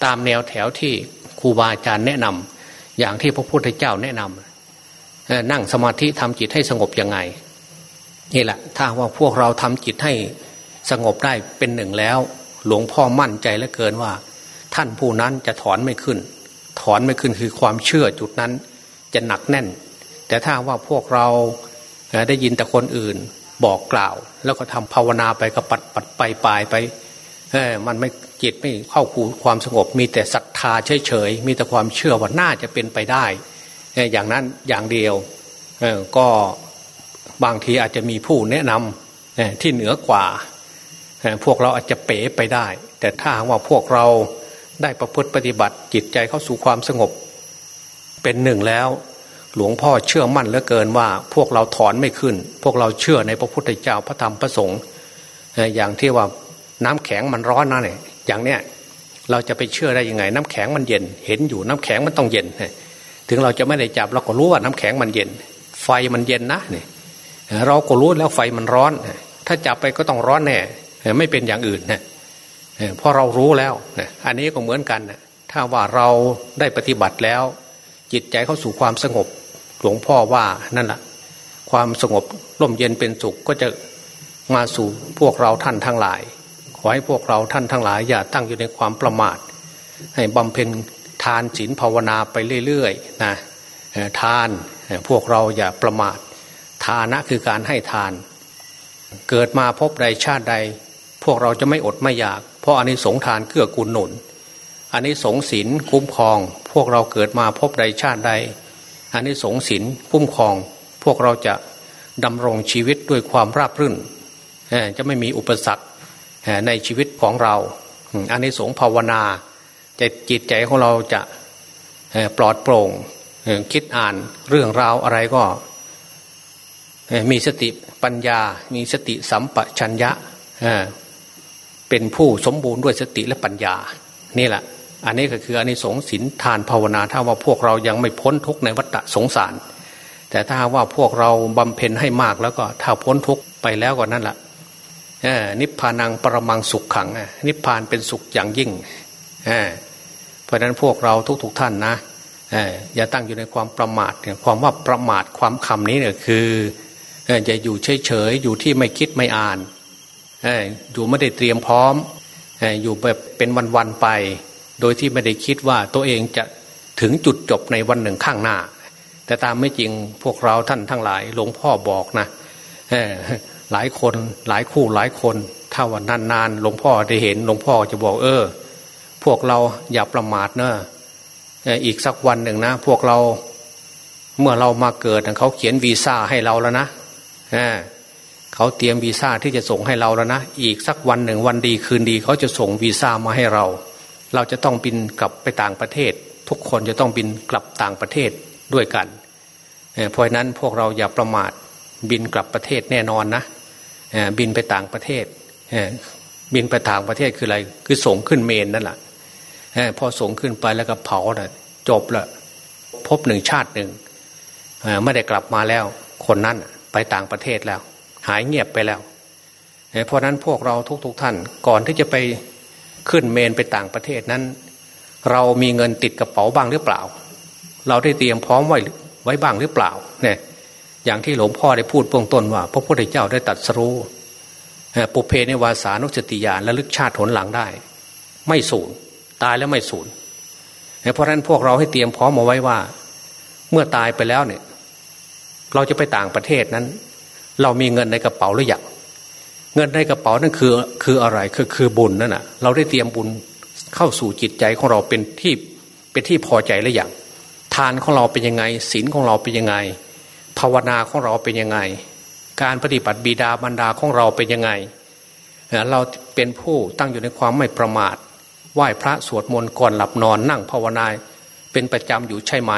ตามแนวแถวที่ครูบาอาจารย์แนะนำอย่างที่พระพุทธเจ้าแนะนำนั่งสมาธิทำจิตให้สงบยังไงนี่แหละถ้าว่าพวกเราทำจิตให้สงบได้เป็นหนึ่งแล้ว หลวงพ่อมั่นใจเหลือเกินว่า ท่านผู้นั้นจะถอนไม่ขึ้น ถอนไม่ขึ้นคือความเชื่อจุดนั้นจะหนักแน่น แต่ถ้าว่าพวกเรา ได้ยินแต่คนอื่นบอกกล่าว แล้วก็ทำภาวนาไปกับปัดปัดไปปลายไปเออมันไม่จิตไม่เข้าคูความสงบ มีแต่ศรัทธาเฉยๆมีแต่ความเชื่อว่าน่าจะเป็นไปได้ อย่างนั้นอย่างเดียวก็บางทีอาจจะมีผู้แนะนำที่เหนือกว่า พวกเราอาจจะเป๋ไปได้ แต่ถ้าว่าพวกเราได้ประพฤติปฏิบัติจิตใจเข้าสู่ความสงบ เป็นหนึ่งแล้ว หลวงพ่อเชื่อมั่นเหลือเกินว่า พวกเราถอนไม่ขึ้น พวกเราเชื่อในพระพุทธเจ้าพระธรรมพระสงฆ์อย่างที่ว่าน้ำแข็งมันร้อนนะเนี่ยอย่างเนี้ยเราจะไปเชื่อได้ยังไง น้ำแข็งมันเย็น เห็นอยู่น้ำแข็งมันต้องเย็น ถึงเราจะไม่ได้จับเราก็รู้ว่าน้ำแข็งมันเย็น ไฟมันเย็นนะเนี่ยเราก็รู้แล้วไฟมันร้อน ถ้าจับไปก็ต้องร้อนแน่ไม่เป็นอย่างอื่นนะเพราะเรารู้แล้วอันนี้ก็เหมือนกันถ้าว่าเราได้ปฏิบัติแล้ว จิตใจเข้าสู่ความสงบ หลวงพ่อว่านั่นแหละความสงบร่มเย็นเป็นสุขก็จะมาสู่พวกเราท่านทั้งหลาย ขอให้พวกเราท่านทั้งหลาย อย่าตั้งอยู่ในความประมาท ให้บำเพ็ญทานศีลภาวนาไปเรื่อยๆนะทานพวกเราอย่าประมาท ทานะคือการให้ทาน เกิดมาพบใดชาติใด พวกเราจะไม่อดไม่อยาก เพราะอันนี้สงทานเกื้อกูลหนุนอันนี้สงศีลคุ้มครอง พวกเราเกิดมาพบใดชาติใด อันนี้สงศีลคุ้มครอง พวกเราจะดำรงชีวิตด้วยความราบรื่น จะไม่มีอุปสรรคในชีวิตของเรา อันนี้สงภาวนาจะจิตใจของเราจะปลอดโปร่งคิดอ่านเรื่องราวอะไรก็มีสติปัญญา มีสติสัมปชัญญะเป็นผู้สมบูรณ์ด้วยสติและปัญญา นี่แหละ อันนี้ก็คืออันนี้สงสินทานภาวนา ถ้าว่าพวกเรายังไม่พ้นทุกในวัฏสงสาร แต่ถ้าว่าพวกเราบำเพ็ญให้มากแล้วก็ถ้าพ้นทุกไปแล้วก็นั่นแหละนิพพานังปรมังสุขขัง นิพพานเป็นสุขอย่างยิ่งเพราะนั้นพวกเราทุกๆทท่านนะอย่าตั้งอยู่ในความประมาทความว่าประมาทความคำนี้เนี่ยคืออย่าอยู่เฉยๆอยู่ที่ไม่คิดไม่อ่านอยู่ไม่ได้เตรียมพร้อมอยู่แบบเป็นวันๆไป โดยที่ไม่ได้คิดว่าตัวเองจะถึงจุดจบในวันหนึ่งข้างหน้า แต่ตามไม่จริงพวกเราท่านทั้งหลายหลวงพ่อบอกนะหลายคนหลายคู่หลายคนถ้าวันนานๆหลวงพ่อได้เห็นหลวงพ่อจะบอกเออ พวกเราอย่าประมาทเนอะอีกสักวันหนึ่งนะ พวกเราเมื่อเรามาเกิดเขาเขียนวีซ่าให้เราแล้วนะเขาเตรียมวีซ่าที่จะส่งให้เราแล้วนะ อีกสักวันหนึ่งวันดีคืนดี เขาจะส่งวีซ่ามาให้เรา เราจะต้องบินกลับไปต่างประเทศ ทุกคนจะต้องบินกลับต่างประเทศด้วยกันเพราะนั้นพวกเราอย่าประมาทบินกลับประเทศแน่นอนนะบินไปต่างประเทศบินไปต่างประเทศคืออะไร คือส่งขึ้นเมนนั่นแหละพอส่งขึ้นไปแล้วก็เผานะจบละพบหนึ่งชาติหนึ่งไม่ได้กลับมาแล้ว คนนั้นไปต่างประเทศแล้ว หายเงียบไปแล้วเพราะนั้นพวกเราทุกๆทท่านก่อนที่จะไป ขึ้นเมนไปต่างประเทศนั้น เรามีเงินติดกระเป๋าบ้างหรือเปล่า เราได้เตรียมพร้อมไว้ไว้บ้างหรือเปล่าเนี่ยอย่างที่หลวงพ่อได้พูดเบื้องต้นว่า พระพุทธเจ้าได้ตัดสรู้ปุเพในวาสานุสติญาณและลึกชาติผลหลังได้ ไม่สูญตายแล้วไม่สูญเพราะฉะนั้นพวกเราให้เตรียมพร้อมเอาไว้ว่า เมื่อตายไปแล้วเนี่ย เราจะไปต่างประเทศนั้น เรามีเงินในกระเป๋าหรือยัง เงินในกระเป๋านั่นคือคืออะไรคือคือบุญนั่นน่ะ เราได้เตรียมบุญเข้าสู่จิตใจของเราเป็นที่เป็นที่พอใจหรือยังทานของเราเป็นยังไงศีลของเราเป็นยังไง ภาวนาของเราเป็นยังไง การปฏิบัติบิดาบรรดาของเราเป็นยังไง เราเป็นผู้ตั้งอยู่ในความไม่ประมาทไหว้พระสวดมนต์ก่อนหลับนอนนั่งภาวนาเป็นประจำอยู่ใช่ไหม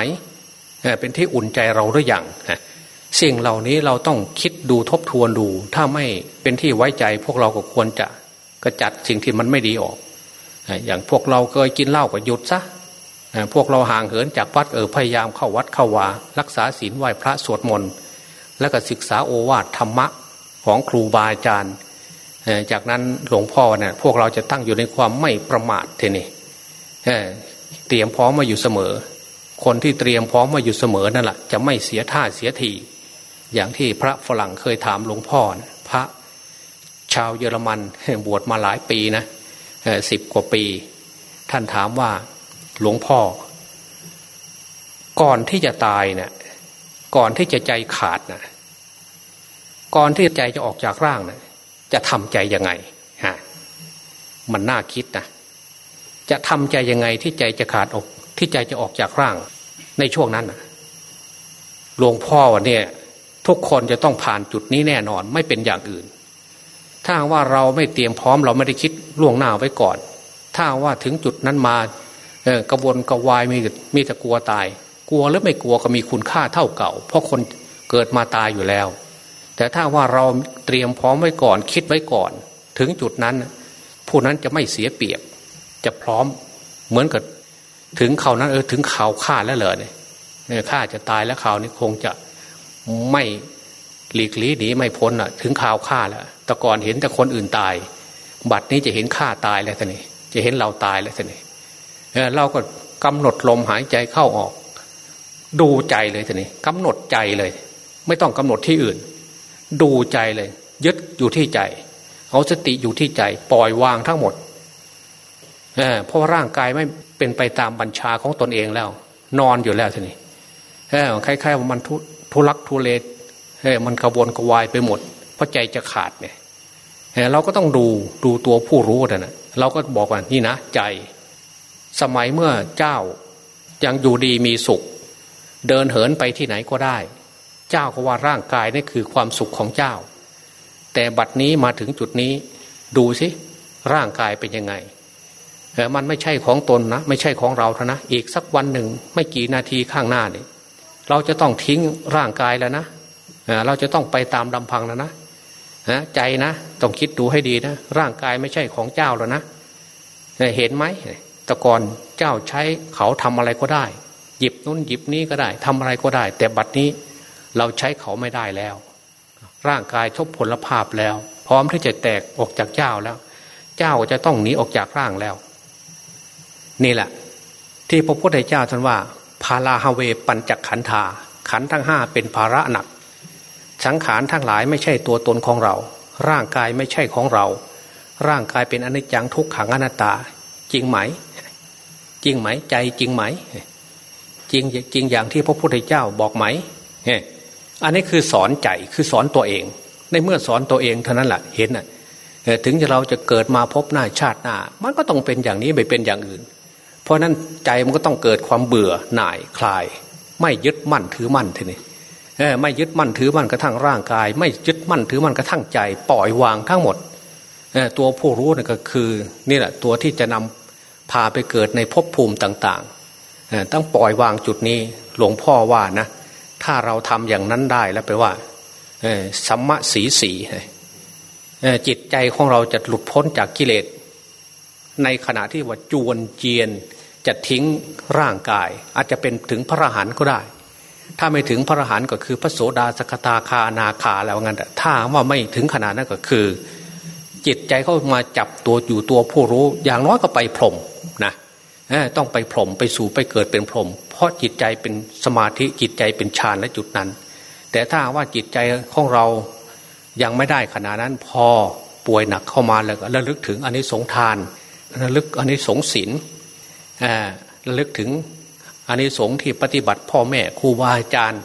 เป็นที่อุ่นใจเราหรือยัง สิ่งเหล่านี้เราต้องคิดดูทบทวนดู ถ้าไม่เป็นที่ไว้ใจ พวกเราก็ควรจะกระจัดสิ่งที่มันไม่ดีออก อย่างพวกเราเคยกินเหล้าก็หยุดซะพวกเราห่างเหินจากวัดเออพยายามเข้าวัดเข้าวา รักษาศีลไหว้พระสวดมนต์แล้วก็ศึกษาโอวาทธรรมะของครูบาอาจารย์ จากนั้นหลวงพ่อเนี่ยพวกเราจะตั้งอยู่ในความไม่ประมาทเทนี่เตรียมพร้อมมาอยู่เสมอ คนที่เตรียมพร้อมมาอยู่เสมอนั่นแหละจะไม่เสียท่าเสียที อย่างที่พระฝรั่งเคยถามหลวงพ่อพระชาวเยอรมันบวชมาหลายปีนะสิบกว่าปี ท่านถามว่าหลวงพ่อ ก่อนที่จะตายเนะี่ยก่อนที่จะใจขาดนะก่อนที่ใจจะออกจากร่างนะจะทำใจยังไงฮะมันน่าคิดนะจะทำใจยังไงที่ใจจะขาดออกที่ใจจะออกจากร่าง ในช่วงนั้นหลวงพ่อวันนี้ ทุกคนจะต้องผ่านจุดนี้แน่นอน ไม่เป็นอย่างอื่น ถ้าว่าเราไม่เตรียมพร้อมเราไม่ได้คิดล่วงหน้าไว้ก่อน ถ้าว่าถึงจุดนั้นมากระวนกระวายมีมีแต่กลัวตาย กลัวหรือไม่กลัวก็มีคุณค่าเท่าเก่า เพราะคนเกิดมาตายอยู่แล้ว แต่ถ้าว่าเราเตรียมพร้อมไว้ก่อน คิดไว้ก่อน ถึงจุดนั้นผู้นั้นจะไม่เสียเปรียบ จะพร้อมเหมือนกับถึงเขานั้นเออถึงข่าวฆ่าแล้วเลยเนี่ยฆ่าจะตายแล้วข่าวนี้คงจะ ไม่หลีกลี่หนีไม่พ้นอะ ถึงข่าวฆ่าแล้วแต่ก่อนเห็นแต่คนอื่นตาย บัดนี้จะเห็นฆ่าตายแล้วท่านี่จะเห็นเราตายแล้วท่านี่เราก็กำหนดลมหายใจเข้าออก ดูใจเลยท่านี่กำหนดใจเลย ไม่ต้องกำหนดที่อื่น ดูใจเลย ยึดอยู่ที่ใจเอาสติอยู่ที่ใจ ปล่อยวางทั้งหมดเเพราะร่างกายไม่เป็นไปตามบัญชาของตนเองแล้ว นอนอยู่แล้วทีนี้คล้ายๆว่ามันทุ ทุลักทุเลเฮ้ยมันกระวนกวายไปหมดเพราะใจจะขาดเนี่ยเราก็ต้องดูดูตัวผู้รู้นะเราก็บอกว่านี่นะใจ สมัยเมื่อเจ้ายังอยู่ดีมีสุข เดินเหินไปที่ไหนก็ได้ เจ้าก็ว่าร่างกายนี่คือความสุขของเจ้า แต่บัดนี้มาถึงจุดนี้ ดูสิร่างกายเป็นยังไงแต่มันไม่ใช่ของตนนะ ไม่ใช่ของเราเท่านะ อีกสักวันหนึ่ง ไม่กี่นาทีข้างหน้าเนี่ย เราจะต้องทิ้งร่างกายแล้วนะเราจะต้องไปตามลำพังแล้วนะใจนะต้องคิดดูให้ดีนะ ร่างกายไม่ใช่ของเจ้าแล้วนะเห็นไหมต่ก่อนเจ้าใช้เขาทำอะไรก็ได้ หยิบนู้นหยิบนี้ก็ได้ทำอะไรก็ได้ แต่บัดนี้เราใช้เขาไม่ได้แล้ว ร่างกายทบผลภาพแล้ว พร้อมที่จะแตกออกจากเจ้าแล้ว เจ้าจะต้องหนีออกจากร่างแล้ว นี่แหละ ที่พระพุทธเจ้าท่านว่า พาลาฮเวปัญจขันธาขันทั้งห้าเป็นภาระหนัก สังขารทั้งหลายไม่ใช่ตัวตนของเรา ร่างกายไม่ใช่ของเรา ร่างกายเป็นอนิจจังทุกขังอนัตตา จริงไหม จริงไหมใจจริงไหม จริงจริงอย่างที่พระพุทธเจ้าบอกไหมอันนี้คือสอนใจคือสอนตัวเอง ในเมื่อสอนตัวเองเท่านั้นแหละเห็นน่ะถึงจะเราจะเกิดมาพบหน้าชาติหน้า มันก็ต้องเป็นอย่างนี้ไม่เป็นอย่างอื่น เพราะนั้นใจมันก็ต้องเกิดความเบื่อหน่ายคลาย ไม่ยึดมั่นถือมั่นทีนี้ไม่ยึดมั่นถือมั่นกระทั่งร่างกาย ไม่ยึดมั่นถือมั่นกระทั่งใจ ปล่อยวางทั้งหมดตัวผู้รู้นี่ก็คือนี่แหละตัวที่จะนำพาไปเกิดในภพภูมิต่างๆต้องปล่อยวางจุดนี้หลวงพ่อว่านะถ้าเราทำอย่างนั้นได้แล้วแปลว่าสัมมาสีสีจิตใจของเราจะหลุดพ้นจากกิเลสในขณะที่ว่าจวนเจียน จะทิ้งร่างกาย อาจจะเป็นถึงพระอรหันต์ก็ได้ ถ้าไม่ถึงพระอรหันต์ก็คือพระโสดาสกตาคานาคาแล้วงั้นถ้าว่าไม่ถึงขนาดนั้นก็คือ จิตใจเข้ามาจับตัวอยู่ตัวผู้รู้ อย่างน้อยก็ไปพรมนะต้องไปพรมไปสู่ไปเกิดเป็นพรมเพราะจิตใจเป็นสมาธิจิตใจเป็นฌานและจุดนั้น แต่ถ้าว่าจิตใจของเรายังไม่ได้ขนาดนั้นพอป่วยหนักเข้ามาแล้วก็ระลึกถึงอันนี้สงทานระลึกอันนี้สงศีล ระลึกถึงอันนี้สงที่ปฏิบัติพ่อแม่ครูบาอาจารย์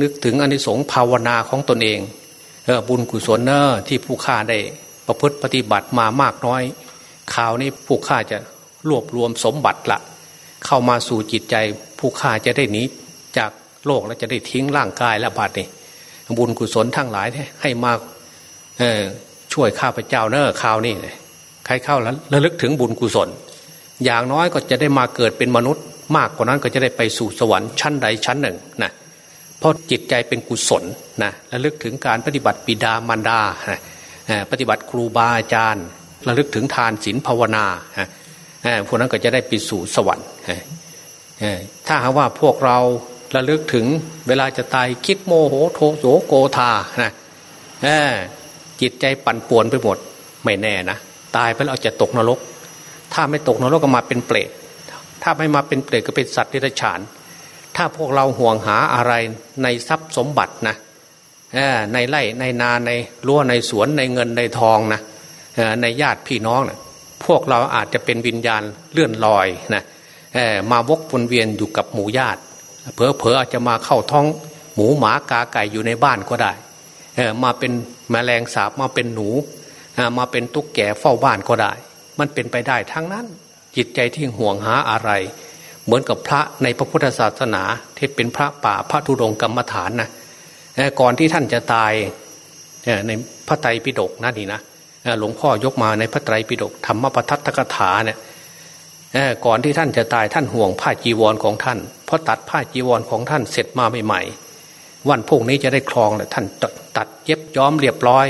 นึกถึงอันนี้สงภาวนาของตนเองเออบุญกุศลเนอที่ผู้ฆ่าได้ประพฤติปฏิบัติมามากน้อยข่าวนี้ผู้ฆ่าจะรวบรวมสมบัติละเข้ามาสู่จิตใจ ผู้ฆ่าจะได้หนีจากโลกและจะได้ทิ้งร่างกายและบาดนี่บุญกุศลทั้งหลายให้มาช่วยข้าพเจ้าเนอข่าวนี้ใครเข้าแล้วระลึกถึงบุญกุศล อย่างน้อยก็จะได้มาเกิดเป็นมนุษย์ มากกว่านั้นก็จะได้ไปสู่สวรรค์ชั้นใดชั้นหนึ่งนะเพราะจิตใจเป็นกุศลนะระลึกถึงการปฏิบัติปิดามารดาปฏิบัติครูบาอาจารย์ระลึกถึงทานศีลภาวนาพวกนั้นก็จะได้ไปสู่สวรรค์ถ้าหากว่าพวกเราระลึกถึงเวลาจะตายคิดโมโหโทโสโกธานะจิตใจปั่นป่วนไปหมด ไม่แน่นะ ตายไปแล้วจะตกนรก ถ้าไม่ตกนรกก็มาเป็นเปรตถ้าไม่มาเป็นเปรตก็เป็นสัตว์ที่ไรฉาน ถ้าพวกเราห่วงหาอะไรในทรัพย์สมบัตินะในไร่ในนาในรั้วในสวนในเงินในทองนะในญาติพี่น้องนะพวกเราอาจจะเป็นวิญญาณเลื่อนลอยนะมาวกวนเวียนอยู่กับหมู่ญาติเพอเพออาจจะมาเข้าท้องหมูหมากาไก่อยู่ในบ้านก็ได้มาเป็นแมลงสาบมาเป็นหนูมาเป็นตุ๊กแกเฝ้าบ้านก็ได้ มันเป็นไปได้ทั้งนั้น จิตใจที่ห่วงหาอะไร เหมือนกับพระในพระพุทธศาสนาที่เป็นพระป่าพระธุดงกรรมฐานนะก่อนที่ท่านจะตายในพระไตรปิฎกนั่นนี่นะหลวงพ่อยกมาในพระไตรปิฎกธรรมปทัตถกถาเนี่ยก่อนที่ท่านจะตายท่านห่วงผ้าจีวรของท่านเพราะตัดผ้าจีวรของท่านเสร็จมาใหม่ๆวันพวกนี้จะได้คลองแหละท่านตัดเย็บย้อมเรียบร้อย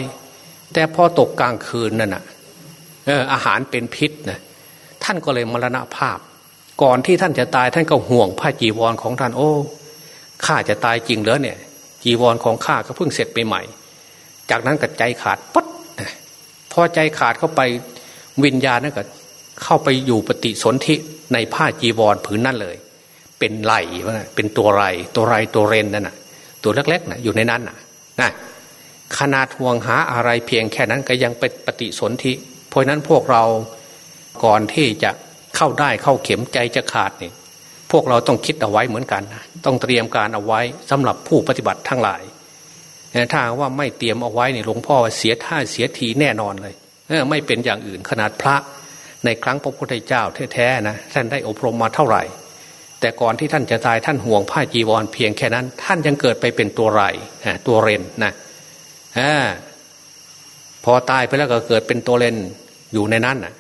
แต่พอตกกลางคืนนั่นน่ะ อาหารเป็นพิษนะท่านก็เลยมรณภาพ ก่อนที่ท่านจะตายท่านก็ห่วงผ้าจีวรของท่านโอ้ข้าจะตายจริงเหรอเนี่ย จีวรของข้าก็เพิ่งเสร็จไปใหม่ จากนั้นก็ใจขาดปั๊ดพอใจขาดเข้าไปวิญญาณนั่นก็เข้าไปอยู่ปฏิสนธิในผ้าจีวรผืนนั่นเลย เป็นไหลเป็นตัวไรตัวไรตัวเรนนั่นน่ะ ตัวเล็กๆน่ะอยู่ในนั้นน่ะนะขนาดห่วงหาอะไรเพียงแค่นั้นก็ยังเป็นปฏิสนธิ เพราะนั้นพวกเราก่อนที่จะเข้าได้เข้าเข็มใจจะขาดเนี่ยพวกเราต้องคิดเอาไว้เหมือนกัน ต้องเตรียมการเอาไว้สำหรับผู้ปฏิบัติทั้งหลายถ้าว่าไม่เตรียมเอาไว้เนี่ยหลวงพ่อเสียท่าเสียทีแน่นอนเลยไม่เป็นอย่างอื่นขนาดพระในครั้งพระพุทธเจ้าแท้ๆนะท่านได้อบรมมาเท่าไหร่ แต่ก่อนที่ท่านจะตายท่านห่วงผ้าจีวรเพียงแค่นั้น ท่านยังเกิดไปเป็นตัวไรตัวเรนนะอ พอตายไปแล้วก็เกิดเป็นตัวเรนอยู่ในนั้นนะ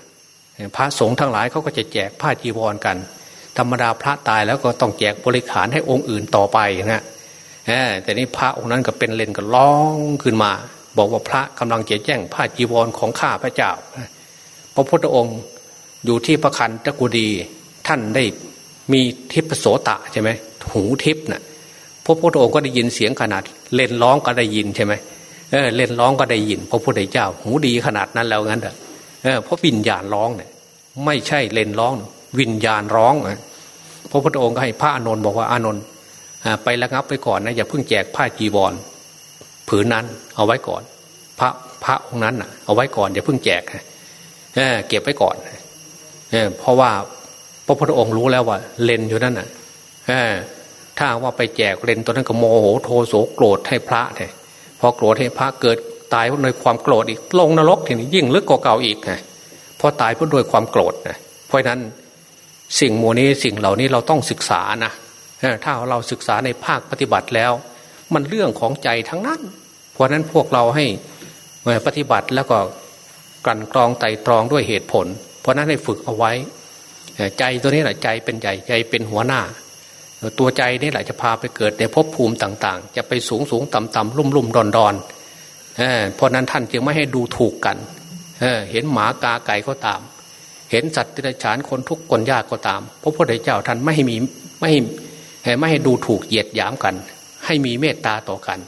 พระสงฆ์ทั้งหลายเขาก็จะแจกผ้าจีวรกัน ธรรมดาพระตายแล้วก็ต้องแจกบริขารให้องค์อื่นต่อไปนะแต่นี้พระองค์นั้นก็เป็นเลนก็ร้องขึ้นมา บอกว่าพระกำลังจะแจ้งผ้าจีวรของข้าพระเจ้า พระพุทธองค์อยู่ที่พระคันตะกุดีท่านได้มีทิพโสตะใช่ไหมหูทิพนะ่ะพระพุทธองค์ก็ได้ยินเสียงขนาดเล่นร้องก็ได้ยินใช่ไหม เออเล่นร้องก็ได้ยินพระพุทธเจ้า หูดีขนาดนั้นแล้วงั้นเออเพราะวิญญาณร้องเนี่ยไม่ใช่เล่นร้อง วิญญาณร้องพระพุทธองค์ก็ให้พระอานนท์บอกว่าอานนท์ไประงับไปก่อนนะอย่าเพิ่งแจกผ้าจีวร ผืนนั้นเอาไว้ก่อน พระพระองค์นั้นอะเอาไว้ก่อนอย่าเพิ่งแจกเเก็บไว้ก่อนเเพราะว่าพระพุทธองค์รู้แล้วว่าเลนอยู่นั่นน่ะถ้าว่าไปแจกเลนตัวนั้นก็โมโหโทโสโกรธให้พระเลย พอโกรธให้พระเกิดตายเพราะโดยความโกรธอีกลงนรกทีนี้ยิ่งลึกกว่าเก่าอีกไงพอตายเพราะโดยความโกรธนะเพราะนั้นสิ่งโมนี้สิ่งเหล่านี้เราต้องศึกษานะถ้าเราศึกษาในภาคปฏิบัติแล้ว มันเรื่องของใจทั้งนั้น เพราะนั้นพวกเราให้ปฏิบัติแล้วก็กลั่นกรองไต่ตรองด้วยเหตุผล เพราะนั้นให้ฝึกเอาไว้ ใจตัวนี้แหละใจเป็นใหญ่ใจเป็นหัวหน้า ตัวใจนี่แหละจะพาไปเกิดในภพภูมิต่าง ๆ จะไปสูงสูงต่ำต่ำรุ่มรุ่มดอนดอนเพราะนั้นท่านจึงไม่ให้ดูถูกกันเเห็นหมากาไก่ก็ตาม เห็นสัตว์ติรฉานคนทุกคนยากก็ตามพระพุทธเจ้าท่านไม่ให้มีไม่ให้ไม่ให้ดูถูกเหยียดหยามกัน ให้มีเมตตาต่อกัน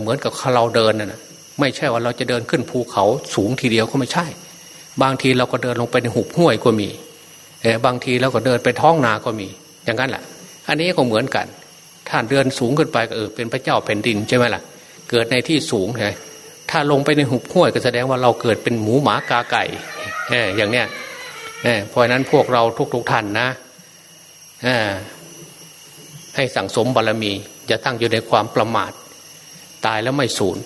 เหมือนกับเราเดินนะไม่ใช่ว่าเราจะเดินขึ้นภูเขาสูงทีเดียวก็ไม่ใช่ บางทีเราก็เดินลงไปในหุบห้วยก็มีบางทีเราก็เดินไปท้องนาก็มี อย่างนั้นแหละ อันนี้ก็เหมือนกันท่าเดินสูงขึ้นไปก็เออเป็นพระเจ้าแผ่นดินใช่ไหมล่ะ เกิดในที่สูงไงถ้าลงไปในหุบห้วยก็แสดงว่าเราเกิดเป็นหมูหมากาไก่อย่างเนี้ยเพราะนั้นพวกเราทุกๆท่านนะให้สั่งสมบารรมีจะตั้งอยู่ในความประมาท ตายแล้วไม่สูญ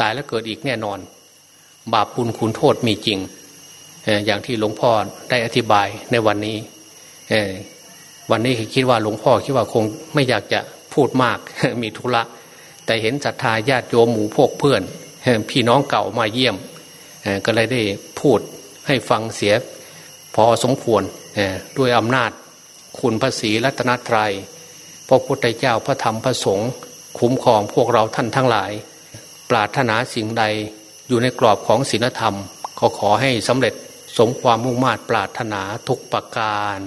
ตายแล้วเกิดอีกแน่นอน บาปปุลคุณโทษมีจริง อย่างที่หลวงพ่อได้อธิบายในวันนี้ วันนี้คิดว่าหลวงพ่อคิดว่าคงไม่อยากจะพูดมากมีธุระ แต่เห็นศรัทธาญาติโยมหมู่พวกเพื่อน พี่น้องเก่ามาเยี่ยม ก็เลยได้พูดให้ฟังเสียพอสมควรด้วยอำนาจคุณพระศรีรัตนตรยัยพระพุทธเจ้าพระธรรมพระสงฆ์คุ้มครองพวกเราท่านทั้งหลาย ปรารถนาสิ่งใดอยู่ในกรอบของศีลธรรมขอขอให้สำเร็จสมความมุ่งมา่ปรารถนาทุกประการ